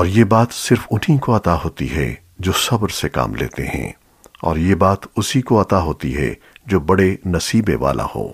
اور یہ بات صرف انہی کو عطا ہوتی ہے جو صبر سے کام لیتے ہیں، اور یہ بات اسی کو عطا ہوتی ہے جو بڑے نصیبے والا ہو۔